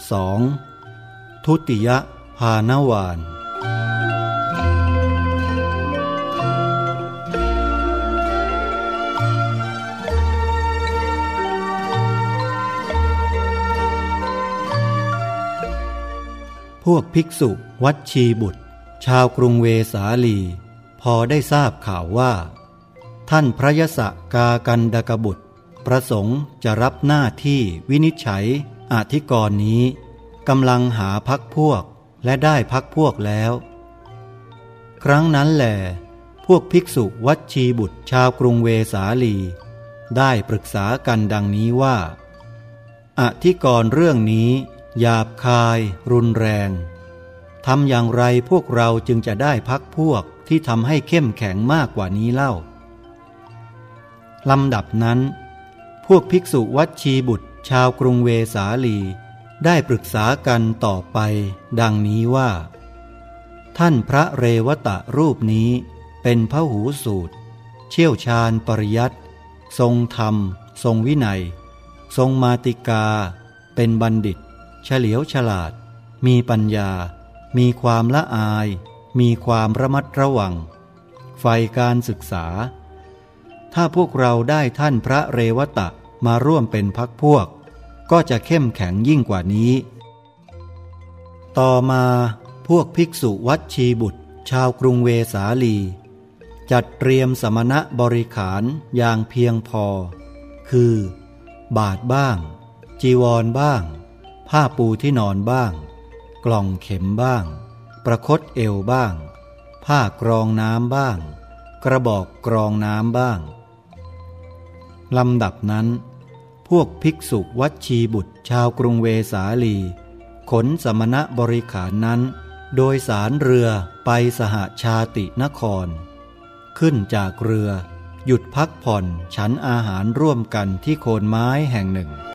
2. ทุติยภานวานพวกภิกษุวัดชีบุตร ชาวกรุงเวสาลี พอได้ทราบข่าวว่า ท่านพระยศกากันดกบุตร ประสงค์จะรับหน้าที่วินิจฉัย อธิกรณ์นี้กำลังหาพักพวกและได้พักพวกแล้ว ครั้งนั้นแหลพวกภิกษุวัดชีบุตรชาวกรุงเวสาลี ได้ปรึกษากันดังนี้ว่า อธิกรณ์เรื่องนี้หยาบคาย รุนแรงทำอย่างไรพวกเราจึงจะได้พักพวกที่ทำให้เข้มแข็งมากกว่านี้เล่าลำดับนั้น พวกภิกษุวัดชีบุตร ชาวกรุงเวสาลี ได้ปรึกษากันต่อไป ดังนี้ว่า ท่านพระเรวตะรูปนี้เป็นพระหูสูตร เชี่ยวชาญปริยัติทรงธรรม ทรงวินัย ทรงมาติกา เป็นบัณฑิต เฉลียวฉลาด มีปัญญา มีความละอาย มีความระมัดระวังไฟการศึกษา ถ้าพวกเราได้ท่านพระเรวตะ มาร่วมเป็นพักพวก ก็จะเข้มแข็งยิ่งกว่านี้ ต่อมาพวกภิกษุวัดชีบุตร ชาวกรุงเวสาลี จัดเตรียมสมณะบริขารอย่างเพียงพอ คือ บาทบ้าง จีวรบ้าง ผ้าปูที่นอนบ้าง กล่องเข็มบ้าง ประคตเอวบ้าง ผ้ากรองน้ำบ้าง กระบอกกรองน้ำบ้างลำดับนั้น พวกภิกษุวัดชีบุตรชาวกรุงเวสาลี ขนสมณะบริขารนั้น โดยสารเรือไปสหาชาตินคร ขึ้นจากเรือ หยุดพักผ่อนฉันอาหารร่วมกันที่โคนไม้แห่งหนึ่ง